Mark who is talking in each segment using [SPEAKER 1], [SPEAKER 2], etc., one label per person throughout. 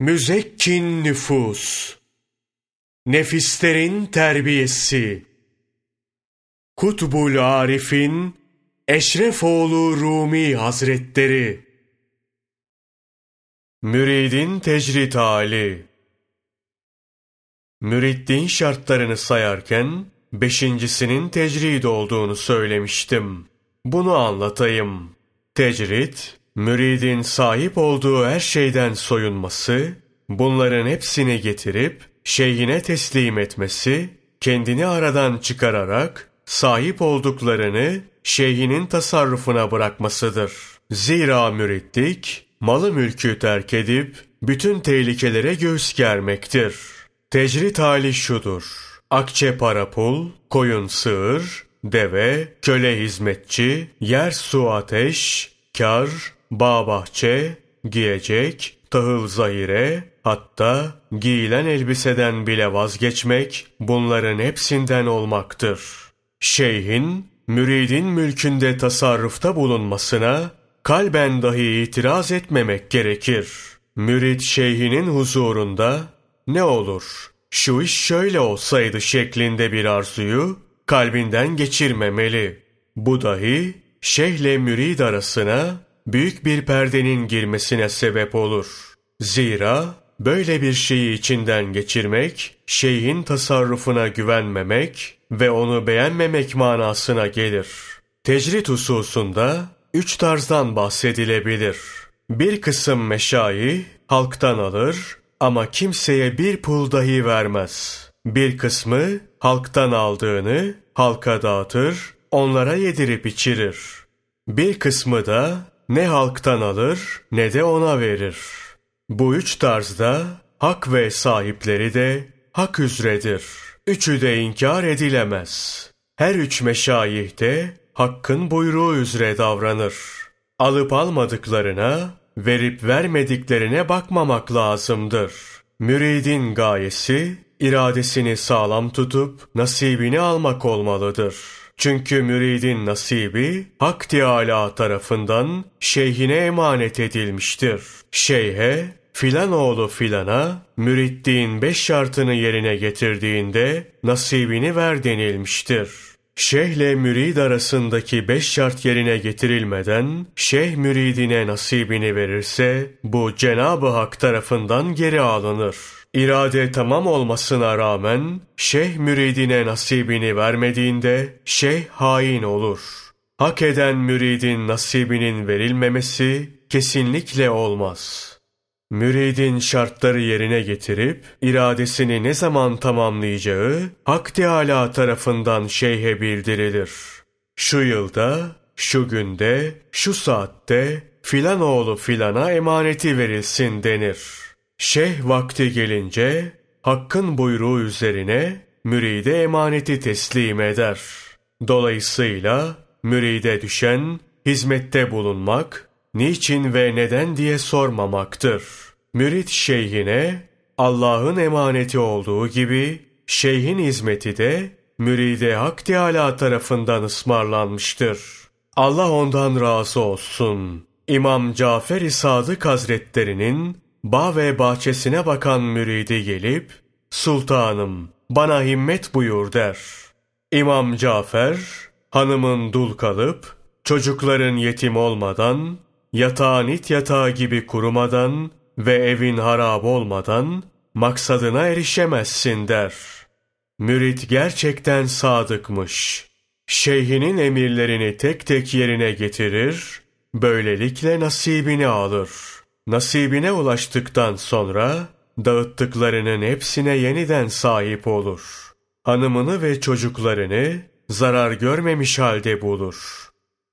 [SPEAKER 1] Müzekkin nüfus, nefislerin terbiyesi, Kutbul Arif'in Eşrefoğlu Rumi Hazretleri, Müridin tecrit hali, Müriddin şartlarını sayarken, beşincisinin tecrid olduğunu söylemiştim. Bunu anlatayım. Tecrit, müridin sahip olduğu her şeyden soyunması, bunların hepsini getirip şeyhine teslim etmesi, kendini aradan çıkararak sahip olduklarını şeyhinin tasarrufuna bırakmasıdır. Zira müritlik, malı mülkü terk edip bütün tehlikelere göğüs germektir. Tecrit hali şudur. Akçe para pul, koyun sığır, deve, köle hizmetçi, yer su ateş, kar, bağ bahçe, giyecek, tahıl zahire, hatta giyilen elbiseden bile vazgeçmek bunların hepsinden olmaktır. Şeyhin, müridin mülkünde tasarrufta bulunmasına kalben dahi itiraz etmemek gerekir. Mürid şeyhinin huzurunda ne olur şu iş şöyle olsaydı şeklinde bir arzuyu kalbinden geçirmemeli. Bu dahi şeyhle mürid arasına büyük bir perdenin girmesine sebep olur. Zira böyle bir şeyi içinden geçirmek, şeyhin tasarrufuna güvenmemek ve onu beğenmemek manasına gelir. Tecrit hususunda üç tarzdan bahsedilebilir. Bir kısım meşayi halktan alır ama kimseye bir pul dahi vermez. Bir kısmı halktan aldığını halka dağıtır, onlara yedirip içirir. Bir kısmı da ne halktan alır ne de ona verir. Bu üç tarzda hak ve sahipleri de hak üzredir. Üçü de inkar edilemez. Her üç meşayih de hakkın buyruğu üzere davranır. Alıp almadıklarına, verip vermediklerine bakmamak lazımdır. Müridin gayesi, iradesini sağlam tutup nasibini almak olmalıdır. Çünkü müridin nasibi Hak Teâlâ tarafından şeyhine emanet edilmiştir. Şeyhe filan oğlu filana müritliğin beş şartını yerine getirdiğinde nasibini ver denilmiştir. Şeyhle mürid arasındaki beş şart yerine getirilmeden şeyh müridine nasibini verirse bu Cenab-ı Hak tarafından geri alınır. İrade tamam olmasına rağmen şeyh müridine nasibini vermediğinde şeyh hain olur. Hak eden müridin nasibinin verilmemesi kesinlikle olmaz. Müridin şartları yerine getirip iradesini ne zaman tamamlayacağı Hak Teâlâ tarafından şeyhe bildirilir. Şu yılda, şu günde, şu saatte filan oğlu filana emaneti verilsin denir.'' Şeyh vakti gelince hakkın buyruğu üzerine müride emaneti teslim eder. Dolayısıyla müride düşen hizmette bulunmak, niçin ve neden diye sormamaktır. Mürit şeyhine Allah'ın emaneti olduğu gibi şeyhin hizmeti de müride Hak Teâlâ tarafından ısmarlanmıştır. Allah ondan razı olsun. İmam Cafer-i Sadık Hazretlerinin bağ ve bahçesine bakan müridi gelip, Sultanım bana himmet buyur der. İmam Cafer, hanımın dul kalıp, çocukların yetim olmadan, yatağın it yatağı gibi kurumadan ve evin harap olmadan maksadına erişemezsin der. Mürit gerçekten sadıkmış. Şeyhinin emirlerini tek tek yerine getirir, böylelikle nasibini alır.'' Nasibine ulaştıktan sonra dağıttıklarının hepsine yeniden sahip olur. Hanımını ve çocuklarını zarar görmemiş halde bulur.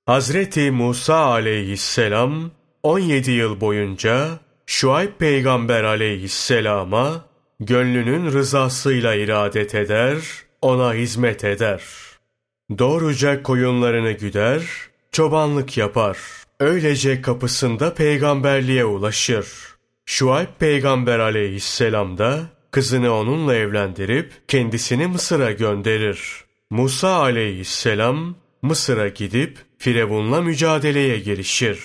[SPEAKER 1] Hazreti Musa aleyhisselam 17 yıl boyunca Şuayb peygamber aleyhisselama gönlünün rızasıyla iradet eder, ona hizmet eder. Doğruca koyunlarını güder, çobanlık yapar.'' Öylece kapısında peygamberliğe ulaşır. Şuayb peygamber aleyhisselam da kızını onunla evlendirip kendisini Mısır'a gönderir. Musa aleyhisselam Mısır'a gidip Firavun'la mücadeleye girişir.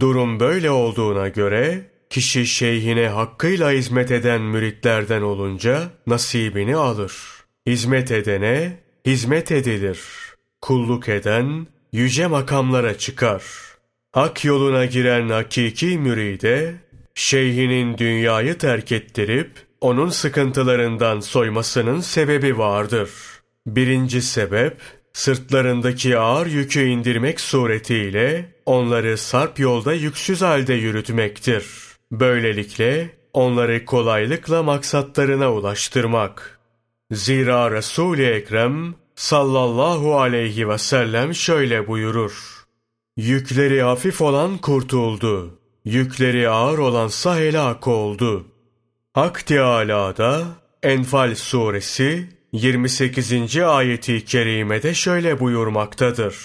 [SPEAKER 1] Durum böyle olduğuna göre kişi şeyhine hakkıyla hizmet eden müritlerden olunca nasibini alır. Hizmet edene hizmet edilir. Kulluk eden yüce makamlara çıkar. Hak yoluna giren hakiki müride, şeyhinin dünyayı terk ettirip, onun sıkıntılarından soymasının sebebi vardır. Birinci sebep, sırtlarındaki ağır yükü indirmek suretiyle onları sarp yolda yüksüz halde yürütmektir. Böylelikle onları kolaylıkla maksatlarına ulaştırmak. Zira Resul-i Ekrem sallallahu aleyhi ve sellem şöyle buyurur. Yükleri hafif olan kurtuldu. Yükleri ağır olansa helak oldu. Hak Teâlâ'da Enfal suresi 28. ayeti kerimede şöyle buyurmaktadır.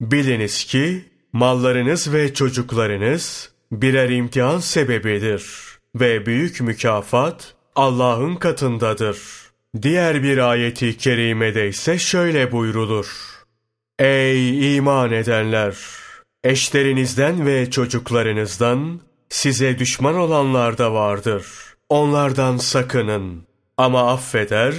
[SPEAKER 1] Biliniz ki mallarınız ve çocuklarınız birer imtihan sebebidir ve büyük mükafat Allah'ın katındadır. Diğer bir ayeti kerimede ise şöyle buyrulur. Ey iman edenler! Eşlerinizden ve çocuklarınızdan size düşman olanlar da vardır. Onlardan sakının. Ama affeder,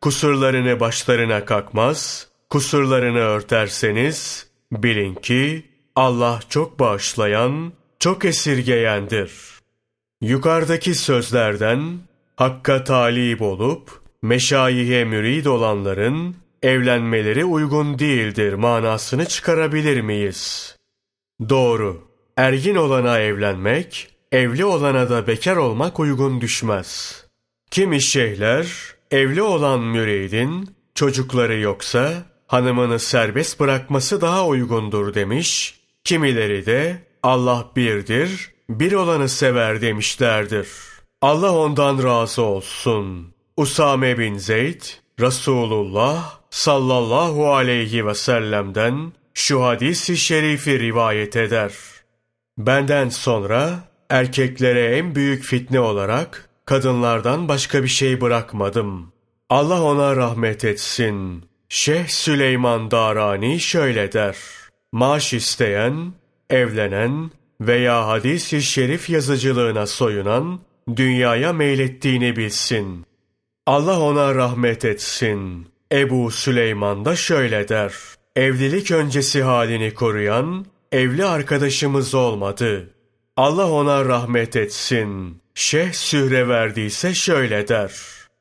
[SPEAKER 1] kusurlarını başlarına kakmaz, kusurlarını örterseniz bilin ki Allah çok bağışlayan, çok esirgeyendir. Yukarıdaki sözlerden Hakka talip olup meşayihe mürid olanların evlenmeleri uygun değildir manasını çıkarabilir miyiz? Doğru. Ergin olana evlenmek, evli olana da bekar olmak uygun düşmez. Kimi şeyhler, evli olan müridin, çocukları yoksa, hanımını serbest bırakması daha uygundur demiş, kimileri de Allah birdir, bir olanı sever demişlerdir. Allah ondan razı olsun. Usame bin Zeyd, Resulullah sallallahu aleyhi ve sellem'den şu hadisi şerifi rivayet eder. Benden sonra erkeklere en büyük fitne olarak kadınlardan başka bir şey bırakmadım. Allah ona rahmet etsin. Şeyh Süleyman Darani şöyle der. Maaş isteyen, evlenen veya hadis-i şerif yazıcılığına soyunan, dünyaya meylettiğini bilsin. Allah ona rahmet etsin. Ebu Süleyman da şöyle der. Evlilik öncesi halini koruyan, evli arkadaşımız olmadı. Allah ona rahmet etsin. Şeyh Sühre verdiyse şöyle der.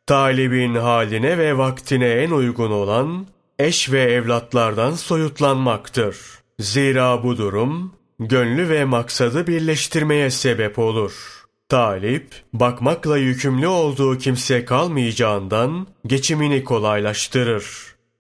[SPEAKER 1] Talibin haline ve vaktine en uygun olan, eş ve evlatlardan soyutlanmaktır. Zira bu durum, gönlü ve maksadı birleştirmeye sebep olur.'' Talip, bakmakla yükümlü olduğu kimse kalmayacağından geçimini kolaylaştırır.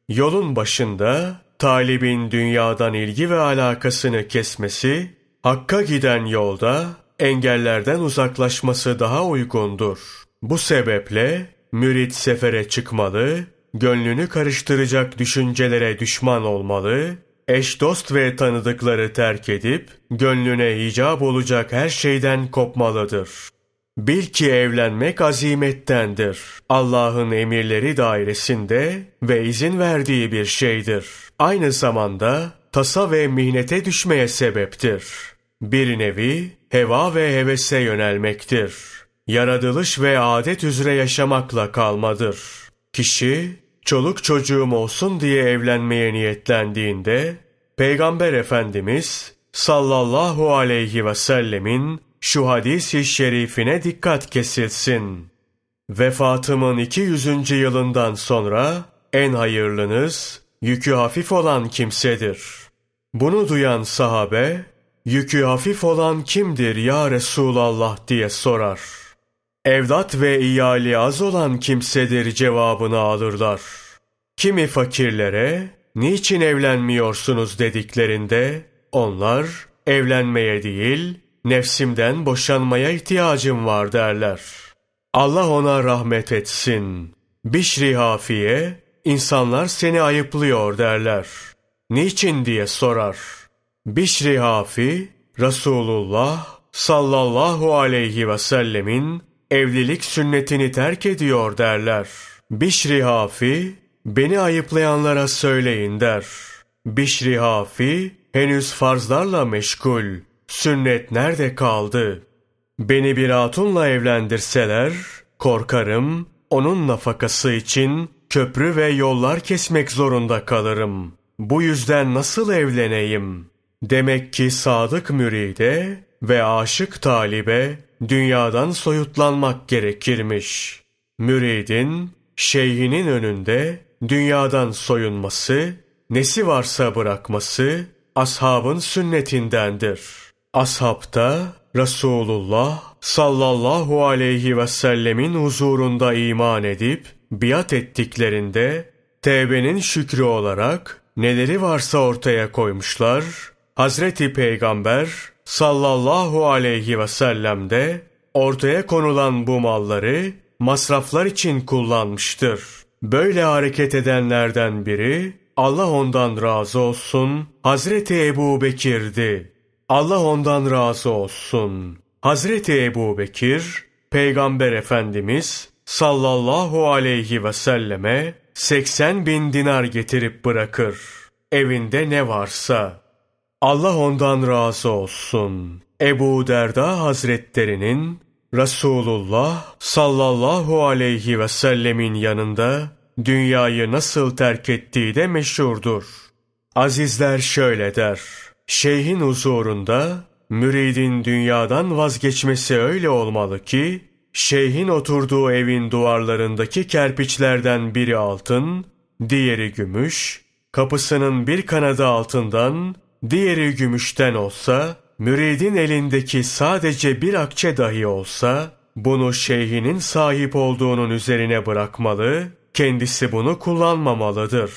[SPEAKER 1] Yolun başında talibin dünyadan ilgi ve alakasını kesmesi, hakka giden yolda engellerden uzaklaşması daha uygundur. Bu sebeple mürit sefere çıkmalı, gönlünü karıştıracak düşüncelere düşman olmalı, eş dost ve tanıdıkları terk edip, gönlüne icap olacak her şeyden kopmalıdır. Bil ki evlenmek azimettendir. Allah'ın emirleri dairesinde ve izin verdiği bir şeydir. Aynı zamanda tasa ve mihnete düşmeye sebeptir. Bir nevi heva ve hevese yönelmektir. Yaratılış ve adet üzere yaşamakla kalmadır. Kişi çoluk çocuğum olsun diye evlenmeye niyetlendiğinde, Peygamber Efendimiz sallallahu aleyhi ve sellemin şu hadis-i şerifine dikkat kesilsin. Vefatımın 200. yılından sonra en hayırlınız yükü hafif olan kimsedir. Bunu duyan sahabe, yükü hafif olan kimdir ya Resulallah diye sorar. Evlat ve iyali az olan kimsedir cevabını alırlar. Kimi fakirlere, niçin evlenmiyorsunuz dediklerinde, onlar evlenmeye değil, nefsimden boşanmaya ihtiyacım var derler. Allah ona rahmet etsin. Bişri Hafiye, insanlar seni ayıplıyor derler. Niçin diye sorar. Bişri Hafi, Resulullah sallallahu aleyhi ve sellemin evlilik sünnetini terk ediyor derler. Bişri Hafi, beni ayıplayanlara söyleyin der. Bişri Hafi, henüz farzlarla meşgul, sünnet nerede kaldı? Beni bir hatunla evlendirseler, korkarım onun nafakası için köprü ve yollar kesmek zorunda kalırım. Bu yüzden nasıl evleneyim? Demek ki sadık müride ve aşık talibe dünyadan soyutlanmak gerekirmiş. Müridin, şeyhinin önünde dünyadan soyunması, nesi varsa bırakması ashabın sünnetindendir. Ashabta Resulullah sallallahu aleyhi ve sellemin huzurunda iman edip biat ettiklerinde tevbenin şükrü olarak neleri varsa ortaya koymuşlar. Hazreti Peygamber sallallahu aleyhi ve sellem de ortaya konulan bu malları masraflar için kullanmıştır. Böyle hareket edenlerden biri Allah ondan razı olsun Hazreti Ebu Bekir'di. Allah ondan razı olsun. Hazreti Ebu Bekir, Peygamber Efendimiz sallallahu aleyhi ve selleme 80 bin dinar getirip bırakır. Evinde ne varsa. Allah ondan razı olsun. Ebu Derda Hazretlerinin Resulullah sallallahu aleyhi ve sellemin yanında dünyayı nasıl terk ettiği de meşhurdur. Azizler şöyle der. Şeyhin huzurunda müridin dünyadan vazgeçmesi öyle olmalı ki, şeyhin oturduğu evin duvarlarındaki kerpiçlerden biri altın, diğeri gümüş, kapısının bir kanadı altından, diğeri gümüşten olsa, müridin elindeki sadece bir akçe dahi olsa, bunu şeyhinin sahip olduğunun üzerine bırakmalı, kendisi bunu kullanmamalıdır.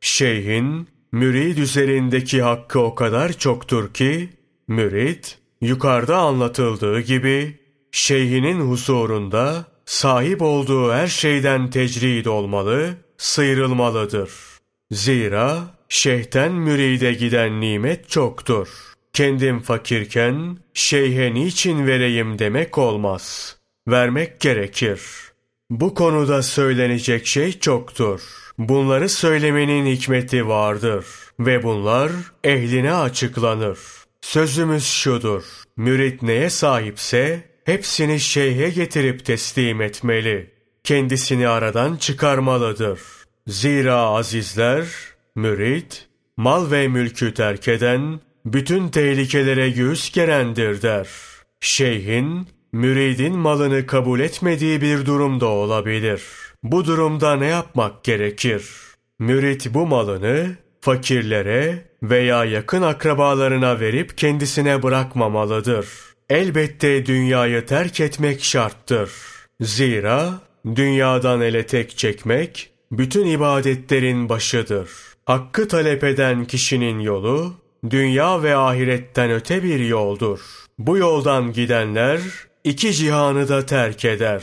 [SPEAKER 1] Şeyhin, mürid üzerindeki hakkı o kadar çoktur ki, mürid, yukarıda anlatıldığı gibi, şeyhinin huzurunda sahip olduğu her şeyden tecrid olmalı, sıyrılmalıdır. Zira şeyhten müride giden nimet çoktur. Kendim fakirken şeyhe niçin vereyim demek olmaz. Vermek gerekir. Bu konuda söylenecek şey çoktur. Bunları söylemenin hikmeti vardır ve bunlar ehline açıklanır. Sözümüz şudur. Mürit neye sahipse hepsini şeyhe getirip teslim etmeli. Kendisini aradan çıkarmalıdır. Zira azizler, mürit, mal ve mülkü terk eden, bütün tehlikelere göğüs gerendir der. Şeyhin, müridin malını kabul etmediği bir durumda olabilir. Bu durumda ne yapmak gerekir? Mürit bu malını fakirlere veya yakın akrabalarına verip kendisine bırakmamalıdır. Elbette dünyayı terk etmek şarttır. Zira dünyadan ele tek çekmek bütün ibadetlerin başıdır. Hakkı talep eden kişinin yolu dünya ve ahiretten öte bir yoldur. Bu yoldan gidenler iki cihanı da terk eder.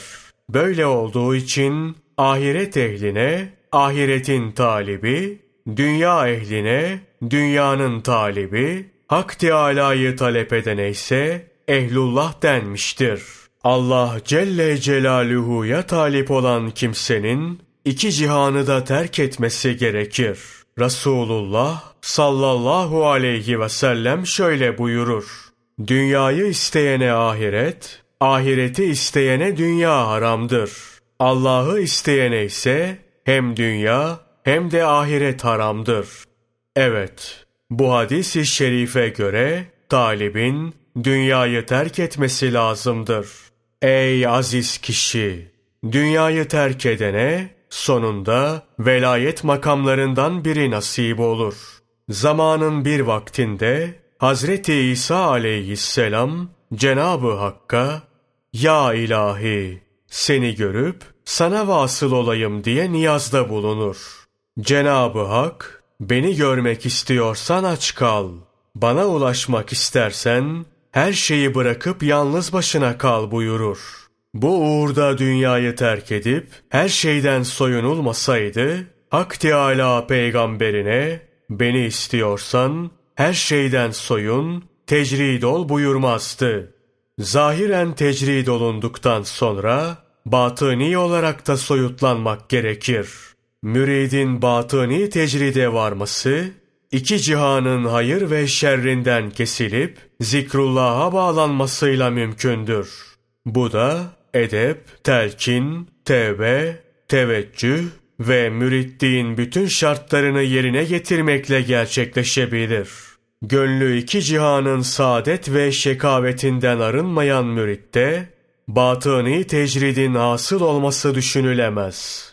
[SPEAKER 1] Böyle olduğu için ahiret ehline ahiretin talibi, dünya ehline dünyanın talibi, Hak Teâlâ'yı talep edene ise ehlullah denmiştir. Allah Celle Celaluhu'ya talip olan kimsenin iki cihanı da terk etmesi gerekir. Resulullah sallallahu aleyhi ve sellem şöyle buyurur. Dünyayı isteyene ahiret, ahireti isteyene dünya haramdır. Allah'ı isteyene ise hem dünya hem de ahiret haramdır. Evet, bu hadis-i şerife göre talibin dünyayı terk etmesi lazımdır. Ey aziz kişi! Dünyayı terk edene sonunda velayet makamlarından biri nasip olur. Zamanın bir vaktinde Hazreti İsa aleyhisselam Cenabı Hakk'a Ya ilahi seni görüp sana vasıl olayım diye niyazda bulunur. Cenabı Hak beni görmek istiyorsan aç kal. Bana ulaşmak istersen her şeyi bırakıp yalnız başına kal buyurur. Bu uğurda dünyayı terk edip her şeyden soyunulmasaydı, Hak Teâlâ peygamberine beni istiyorsan her şeyden soyun, tecrid ol buyurmazdı. Zahiren tecrid olunduktan sonra batıni olarak da soyutlanmak gerekir. Müridin batıni tecride varması, iki cihanın hayır ve şerrinden kesilip zikrullah'a bağlanmasıyla mümkündür. Bu da edep, telkin, tevbe, teveccüh ve müritliğin bütün şartlarını yerine getirmekle gerçekleşebilir. Gönlü iki cihanın saadet ve şekavetinden arınmayan müritte, batıni tecridin asıl olması düşünülemez.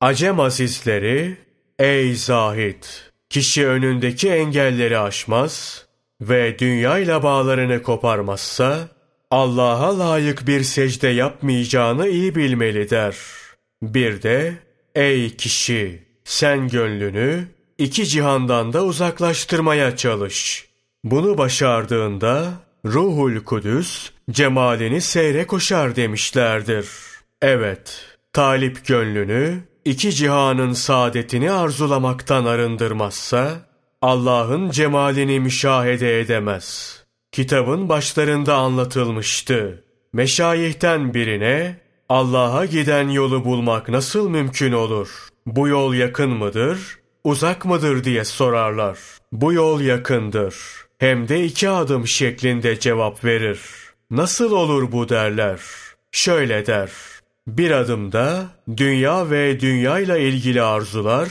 [SPEAKER 1] Acem azizleri, ey zahit, kişi önündeki engelleri aşmaz ve dünyayla bağlarını koparmazsa, Allah'a layık bir secde yapmayacağını iyi bilmeli der. Bir de, ey kişi, sen gönlünü iki cihandan da uzaklaştırmaya çalış. Bunu başardığında, Ruhul Kudüs, cemalini seyre koşar demişlerdir. Evet, talip gönlünü, iki cihanın saadetini arzulamaktan arındırmazsa, Allah'ın cemalini müşahede edemez. Kitabın başlarında anlatılmıştı. Meşayihten birine, Allah'a giden yolu bulmak nasıl mümkün olur? Bu yol yakın mıdır, uzak mıdır diye sorarlar. Bu yol yakındır. Hem de iki adım şeklinde cevap verir. Nasıl olur bu derler. Şöyle der. Bir adımda dünya ve dünyayla ilgili arzular,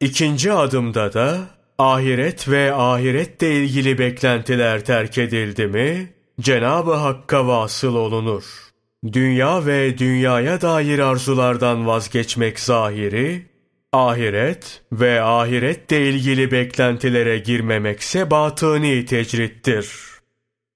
[SPEAKER 1] ikinci adımda da ahiret ve ahirette ilgili beklentiler terk edildi mi, Cenab-ı Hakk'a vasıl olunur. Dünya ve dünyaya dair arzulardan vazgeçmek zahiri, ahiret ve ahirette ilgili beklentilere girmemekse batıni tecrittir.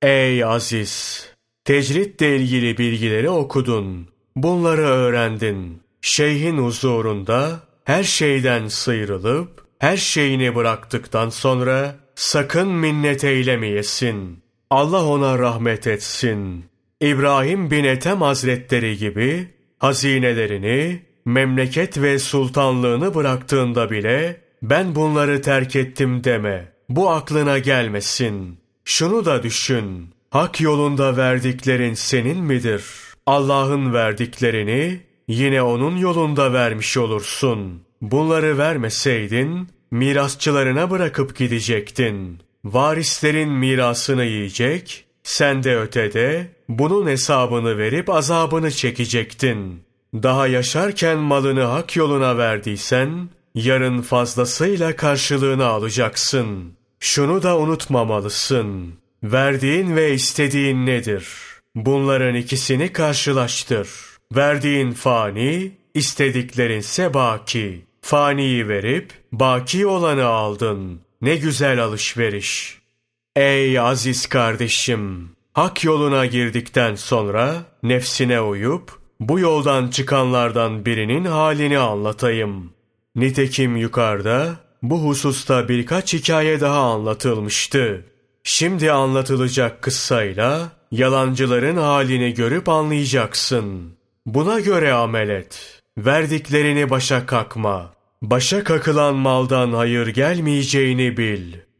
[SPEAKER 1] Ey aziz! Tecritle ilgili bilgileri okudun. Bunları öğrendin. Şeyhin huzurunda her şeyden sıyrılıp her şeyini bıraktıktan sonra sakın minnet eylemeyesin. Allah ona rahmet etsin. İbrahim bin Ethem Hazretleri gibi hazinelerini, memleket ve sultanlığını bıraktığında bile ben bunları terk ettim deme. Bu aklına gelmesin. Şunu da düşün. Hak yolunda verdiklerin senin midir? Allah'ın verdiklerini yine onun yolunda vermiş olursun. Bunları vermeseydin mirasçılarına bırakıp gidecektin. Varislerin mirasını yiyecek, sen de ötede bunun hesabını verip azabını çekecektin. Daha yaşarken malını hak yoluna verdiysen, yarın fazlasıyla karşılığını alacaksın. Şunu da unutmamalısın. Verdiğin ve istediğin nedir? Bunların ikisini karşılaştır. Verdiğin fani, istediklerinse baki. Faniyi verip baki olanı aldın. Ne güzel alışveriş. Ey aziz kardeşim! Hak yoluna girdikten sonra nefsine uyup bu yoldan çıkanlardan birinin halini anlatayım. Nitekim yukarıda bu hususta birkaç hikaye daha anlatılmıştı. Şimdi anlatılacak kıssayla yalancıların halini görüp anlayacaksın. Buna göre amel et. Verdiklerini başa kakma. Başa kakılan maldan hayır gelmeyeceğini bil.''